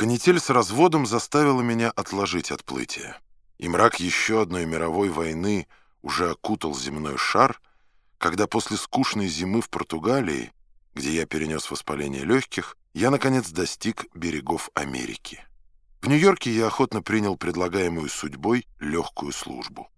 Канитель с разводом заставила меня отложить отплытие. И мрак еще одной мировой войны уже окутал земной шар, когда после скучной зимы в Португалии, где я перенес воспаление легких, я, наконец, достиг берегов Америки. В Нью-Йорке я охотно принял предлагаемую судьбой легкую службу.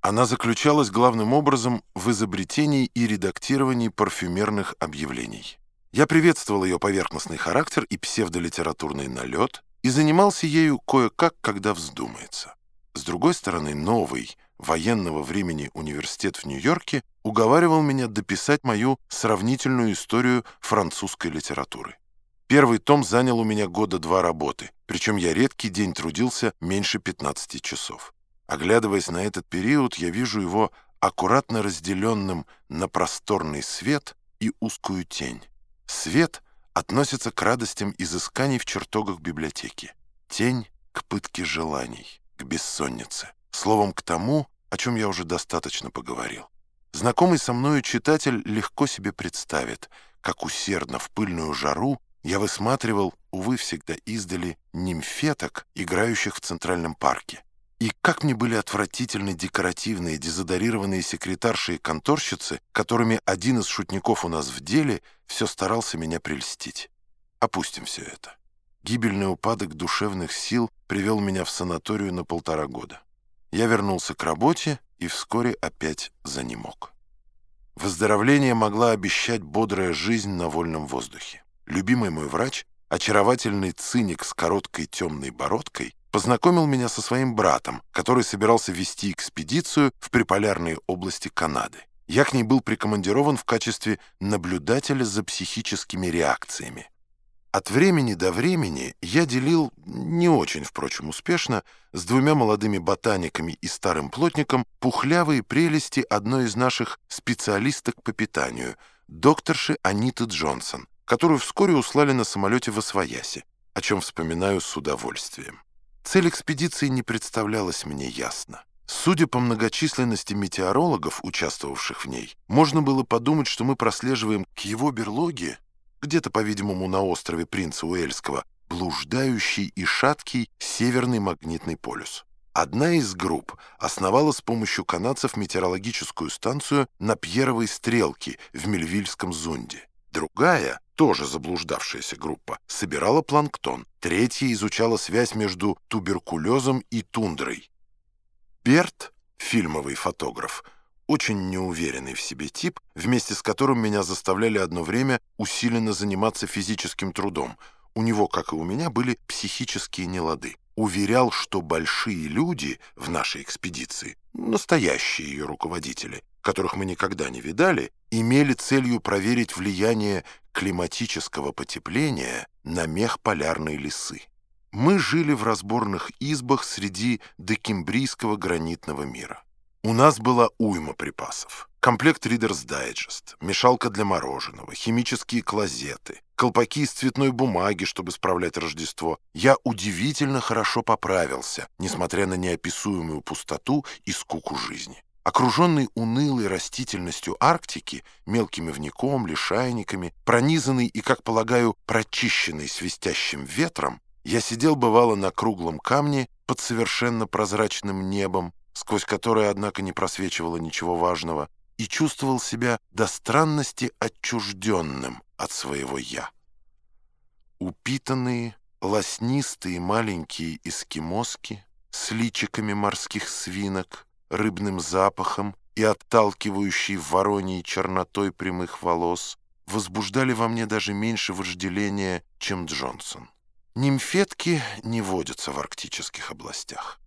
Она заключалась главным образом в изобретении и редактировании парфюмерных объявлений. Я приветствовал ее поверхностный характер и псевдолитературный налет и занимался ею кое-как, когда вздумается. С другой стороны, новый, военного времени университет в Нью-Йорке уговаривал меня дописать мою сравнительную историю французской литературы. Первый том занял у меня года два работы, причем я редкий день трудился меньше 15 часов. Оглядываясь на этот период, я вижу его аккуратно разделенным на просторный свет и узкую тень. Свет относится к радостям изысканий в чертогах библиотеки. Тень — к пытке желаний, к бессоннице. Словом, к тому, о чем я уже достаточно поговорил. Знакомый со мною читатель легко себе представит, как усердно в пыльную жару я высматривал, увы, всегда издали, нимфеток, играющих в Центральном парке. И как мне были отвратительны декоративные, дезодорированные секретарши и конторщицы, которыми один из шутников у нас в деле все старался меня прельстить. Опустим все это. Гибельный упадок душевных сил привел меня в санаторию на полтора года. Я вернулся к работе и вскоре опять занемог. Выздоровление могла обещать бодрая жизнь на вольном воздухе. Любимый мой врач, очаровательный циник с короткой темной бородкой, познакомил меня со своим братом, который собирался вести экспедицию в приполярные области Канады. Я к ней был прикомандирован в качестве наблюдателя за психическими реакциями. От времени до времени я делил, не очень, впрочем, успешно, с двумя молодыми ботаниками и старым плотником пухлявые прелести одной из наших специалисток по питанию, докторши Аниты Джонсон, которую вскоре услали на самолете в Освояси, о чем вспоминаю с удовольствием. Цель экспедиции не представлялась мне ясно. Судя по многочисленности метеорологов, участвовавших в ней, можно было подумать, что мы прослеживаем к его берлоге, где-то, по-видимому, на острове Принца Уэльского, блуждающий и шаткий северный магнитный полюс. Одна из групп основала с помощью канадцев метеорологическую станцию на Пьеровой стрелке в Мельвильском Зунде. Другая, тоже заблуждавшаяся группа, собирала планктон. Третья изучала связь между туберкулезом и тундрой. Берт, фильмовый фотограф, очень неуверенный в себе тип, вместе с которым меня заставляли одно время усиленно заниматься физическим трудом. У него, как и у меня, были психические нелады. Уверял, что большие люди в нашей экспедиции, настоящие ее руководители, которых мы никогда не видали, имели целью проверить влияние климатического потепления на мех полярной лисы. Мы жили в разборных избах среди декембрийского гранитного мира. У нас была уйма припасов. Комплект Reader's Digest, мешалка для мороженого, химические клозеты, колпаки из цветной бумаги, чтобы справлять Рождество. Я удивительно хорошо поправился, несмотря на неописуемую пустоту и скуку жизни. Окруженный унылой растительностью Арктики, мелкими вником, лишайниками, пронизанный и, как полагаю, прочищенный свистящим ветром, я сидел, бывало, на круглом камне под совершенно прозрачным небом, сквозь которое, однако, не просвечивало ничего важного, и чувствовал себя до странности отчужденным от своего «я». Упитанные, лоснистые маленькие эскимоски с личиками морских свинок — рыбным запахом и отталкивающей вороньей чернотой прямых волос возбуждали во мне даже меньше вожделения, чем Джонсон. Нимфетки не водятся в арктических областях.